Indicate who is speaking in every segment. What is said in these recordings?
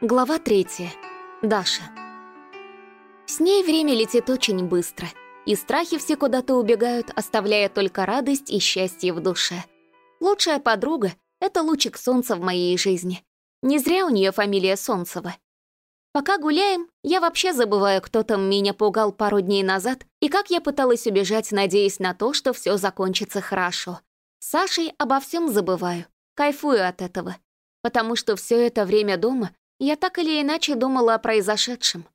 Speaker 1: Глава третья. Даша. С ней время летит очень быстро, и страхи все куда-то убегают, оставляя только радость и счастье в душе. Лучшая подруга — это лучик солнца в моей жизни. Не зря у нее фамилия Солнцева. Пока гуляем, я вообще забываю, кто там меня пугал пару дней назад и как я пыталась убежать, надеясь на то, что все закончится хорошо. С Сашей обо всем забываю, кайфую от этого, потому что все это время дома я так или иначе думала о произошедшем.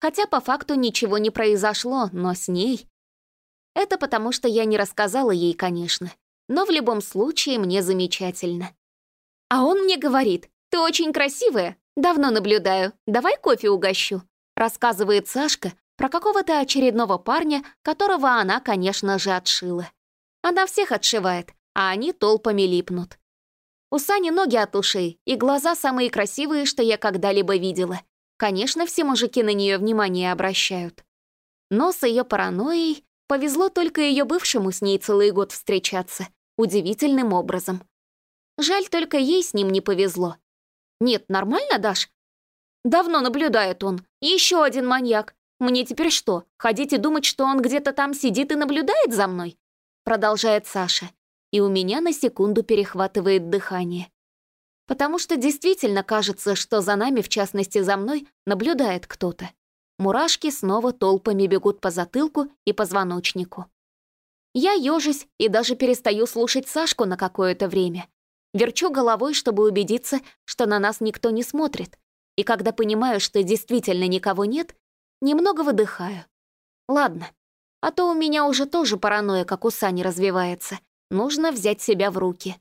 Speaker 1: Хотя по факту ничего не произошло, но с ней... Это потому, что я не рассказала ей, конечно. Но в любом случае мне замечательно. А он мне говорит, «Ты очень красивая, давно наблюдаю, давай кофе угощу», рассказывает Сашка про какого-то очередного парня, которого она, конечно же, отшила. Она всех отшивает, а они толпами липнут. У Сани ноги от ушей, и глаза самые красивые, что я когда-либо видела. Конечно, все мужики на нее внимание обращают. Но с ее паранойей повезло только ее бывшему с ней целый год встречаться. Удивительным образом. Жаль, только ей с ним не повезло. Нет, нормально, Даш? Давно наблюдает он. Еще один маньяк. Мне теперь что, ходить и думать, что он где-то там сидит и наблюдает за мной? Продолжает Саша и у меня на секунду перехватывает дыхание. Потому что действительно кажется, что за нами, в частности за мной, наблюдает кто-то. Мурашки снова толпами бегут по затылку и позвоночнику. Я ежусь и даже перестаю слушать Сашку на какое-то время. Верчу головой, чтобы убедиться, что на нас никто не смотрит. И когда понимаю, что действительно никого нет, немного выдыхаю. Ладно, а то у меня уже тоже паранойя, как у Сани, развивается. Нужно взять себя в руки.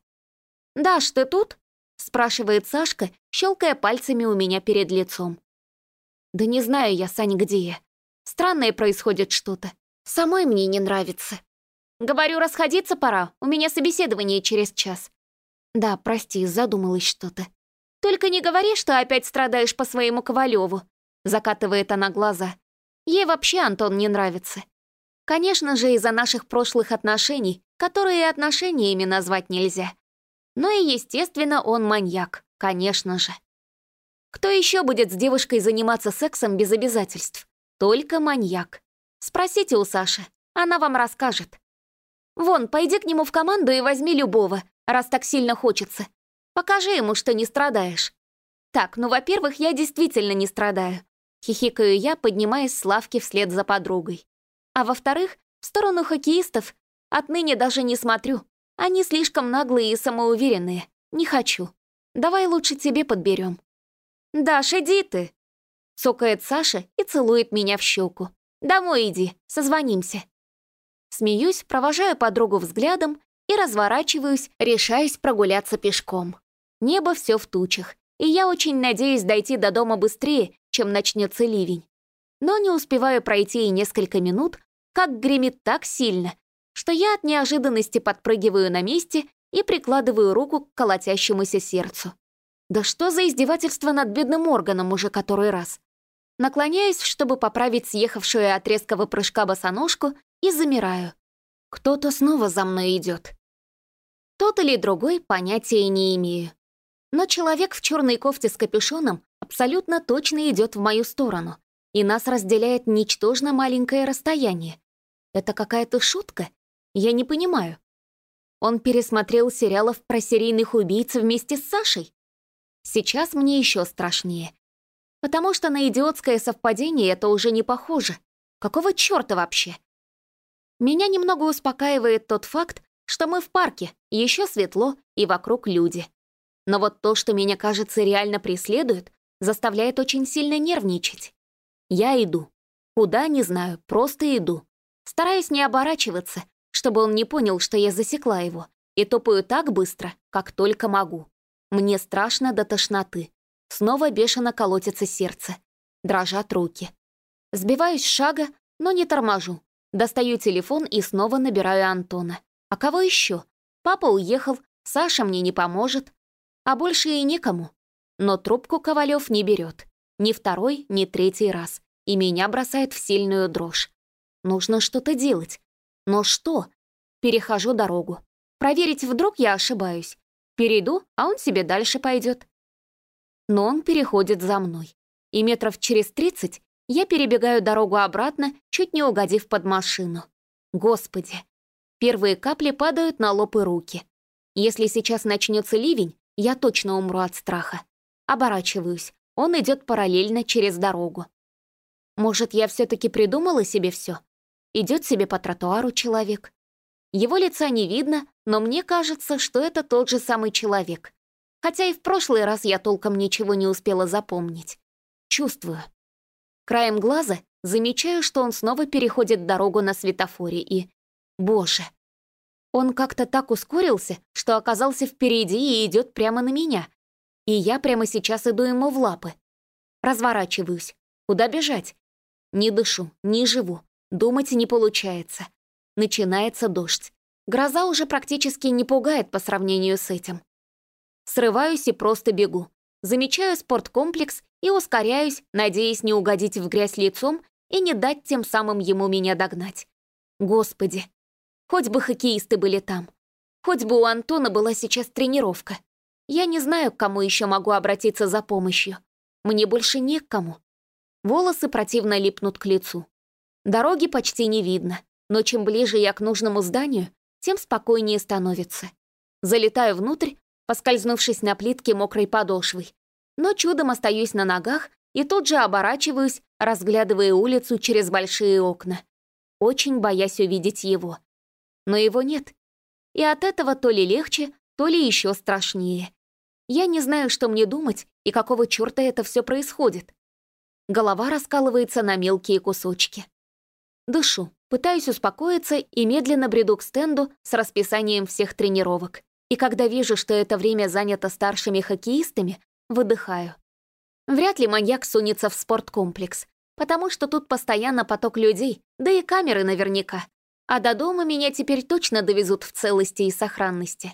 Speaker 1: «Даш, ты тут?» — спрашивает Сашка, щелкая пальцами у меня перед лицом. «Да не знаю я, Сань, где я. Странное происходит что-то. Самой мне не нравится. Говорю, расходиться пора, у меня собеседование через час. Да, прости, задумалась что-то. Только не говори, что опять страдаешь по своему Ковалеву. Закатывает она глаза. Ей вообще Антон не нравится. Конечно же, из-за наших прошлых отношений которые отношениями назвать нельзя. Но и, естественно, он маньяк, конечно же. Кто еще будет с девушкой заниматься сексом без обязательств? Только маньяк. Спросите у Саши, она вам расскажет. Вон, пойди к нему в команду и возьми любого, раз так сильно хочется. Покажи ему, что не страдаешь. Так, ну, во-первых, я действительно не страдаю. Хихикаю я, поднимаясь с лавки вслед за подругой. А во-вторых, в сторону хоккеистов Отныне даже не смотрю. Они слишком наглые и самоуверенные. Не хочу. Давай лучше тебе подберем. «Даш, иди ты!» Цокает Саша и целует меня в щеку. «Домой иди, созвонимся». Смеюсь, провожаю подругу взглядом и разворачиваюсь, решаясь прогуляться пешком. Небо все в тучах, и я очень надеюсь дойти до дома быстрее, чем начнется ливень. Но не успеваю пройти и несколько минут, как гремит так сильно, что я от неожиданности подпрыгиваю на месте и прикладываю руку к колотящемуся сердцу. Да что за издевательство над бедным органом уже который раз? Наклоняюсь, чтобы поправить съехавшую от резкого прыжка босоножку, и замираю. Кто-то снова за мной идет. Тот или другой понятия не имею. Но человек в черной кофте с капюшоном абсолютно точно идет в мою сторону, и нас разделяет ничтожно маленькое расстояние. Это какая-то шутка я не понимаю. Он пересмотрел сериалов про серийных убийц вместе с Сашей? Сейчас мне еще страшнее. Потому что на идиотское совпадение это уже не похоже. Какого черта вообще? Меня немного успокаивает тот факт, что мы в парке, еще светло и вокруг люди. Но вот то, что меня, кажется, реально преследует, заставляет очень сильно нервничать. Я иду. Куда, не знаю, просто иду. Стараюсь не оборачиваться, чтобы он не понял, что я засекла его, и топаю так быстро, как только могу. Мне страшно до тошноты. Снова бешено колотится сердце. Дрожат руки. Сбиваюсь с шага, но не торможу. Достаю телефон и снова набираю Антона. А кого еще? Папа уехал, Саша мне не поможет. А больше и некому. Но трубку Ковалев не берет. Ни второй, ни третий раз. И меня бросает в сильную дрожь. Нужно что-то делать. Но что? Перехожу дорогу. Проверить, вдруг я ошибаюсь. Перейду, а он себе дальше пойдет. но он переходит за мной. И метров через тридцать я перебегаю дорогу обратно, чуть не угодив под машину. Господи! Первые капли падают на лоб и руки. Если сейчас начнется ливень, я точно умру от страха. Оборачиваюсь. Он идет параллельно через дорогу. Может, я все-таки придумала себе все? Идет себе по тротуару человек. Его лица не видно, но мне кажется, что это тот же самый человек. Хотя и в прошлый раз я толком ничего не успела запомнить. Чувствую. Краем глаза замечаю, что он снова переходит дорогу на светофоре и... Боже! Он как-то так ускорился, что оказался впереди и идет прямо на меня. И я прямо сейчас иду ему в лапы. Разворачиваюсь. Куда бежать? Не дышу, не живу. Думать не получается. Начинается дождь. Гроза уже практически не пугает по сравнению с этим. Срываюсь и просто бегу. Замечаю спорткомплекс и ускоряюсь, надеясь не угодить в грязь лицом и не дать тем самым ему меня догнать. Господи, хоть бы хоккеисты были там. Хоть бы у Антона была сейчас тренировка. Я не знаю, к кому еще могу обратиться за помощью. Мне больше не к кому. Волосы противно липнут к лицу. Дороги почти не видно, но чем ближе я к нужному зданию, тем спокойнее становится. Залетаю внутрь, поскользнувшись на плитке мокрой подошвой. Но чудом остаюсь на ногах и тут же оборачиваюсь, разглядывая улицу через большие окна, очень боясь увидеть его. Но его нет. И от этого то ли легче, то ли еще страшнее. Я не знаю, что мне думать и какого черта это все происходит. Голова раскалывается на мелкие кусочки. Дышу, пытаюсь успокоиться и медленно бреду к стенду с расписанием всех тренировок. И когда вижу, что это время занято старшими хоккеистами, выдыхаю. Вряд ли маньяк сунется в спорткомплекс, потому что тут постоянно поток людей, да и камеры наверняка. А до дома меня теперь точно довезут в целости и сохранности.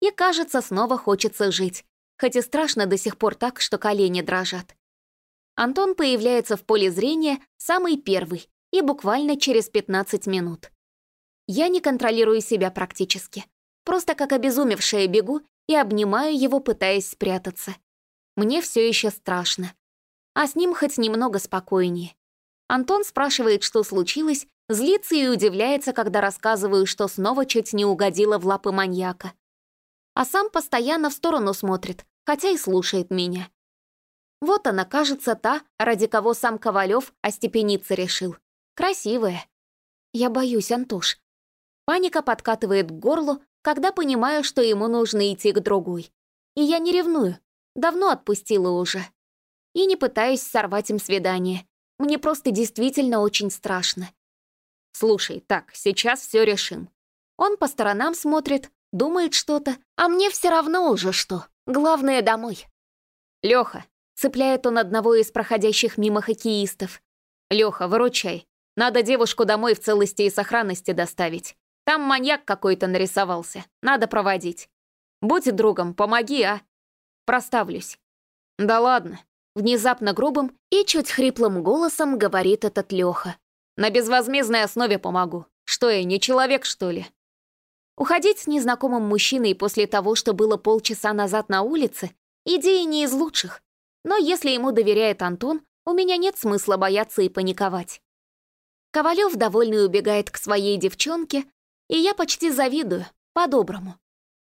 Speaker 1: И, кажется, снова хочется жить, хоть и страшно до сих пор так, что колени дрожат. Антон появляется в поле зрения самый первый и буквально через 15 минут. Я не контролирую себя практически. Просто как обезумевшая бегу и обнимаю его, пытаясь спрятаться. Мне все еще страшно. А с ним хоть немного спокойнее. Антон спрашивает, что случилось, злится и удивляется, когда рассказываю, что снова чуть не угодила в лапы маньяка. А сам постоянно в сторону смотрит, хотя и слушает меня. Вот она, кажется, та, ради кого сам Ковалев остепениться решил. Красивая. Я боюсь, Антош. Паника подкатывает к горлу, когда понимаю, что ему нужно идти к другой. И я не ревную. Давно отпустила уже. И не пытаюсь сорвать им свидание. Мне просто действительно очень страшно. Слушай, так, сейчас все решим. Он по сторонам смотрит, думает что-то, а мне все равно уже что. Главное, домой. Леха, цепляет он одного из проходящих мимо хоккеистов. Леха, выручай. Надо девушку домой в целости и сохранности доставить. Там маньяк какой-то нарисовался. Надо проводить. Будь другом, помоги, а? Проставлюсь. Да ладно. Внезапно грубым и чуть хриплым голосом говорит этот Лёха. На безвозмездной основе помогу. Что я, не человек, что ли? Уходить с незнакомым мужчиной после того, что было полчаса назад на улице, идея не из лучших. Но если ему доверяет Антон, у меня нет смысла бояться и паниковать. Ковалев довольный убегает к своей девчонке, и я почти завидую, по-доброму.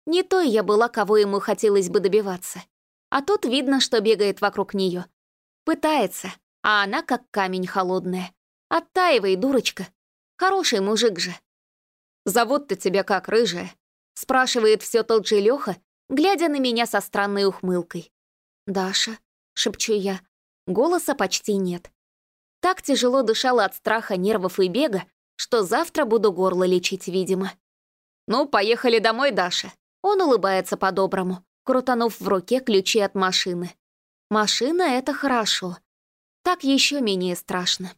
Speaker 1: Не той я была, кого ему хотелось бы добиваться. А тут видно, что бегает вокруг нее. Пытается, а она как камень холодная. Оттаивай, дурочка. Хороший мужик же. «Зовут-то тебя как, рыжая?» Спрашивает все тот же Леха, глядя на меня со странной ухмылкой. «Даша», — шепчу я. Голоса почти нет. Так тяжело дышала от страха, нервов и бега, что завтра буду горло лечить, видимо. «Ну, поехали домой, Даша». Он улыбается по-доброму, крутанув в руке ключи от машины. Машина — это хорошо. Так еще менее страшно.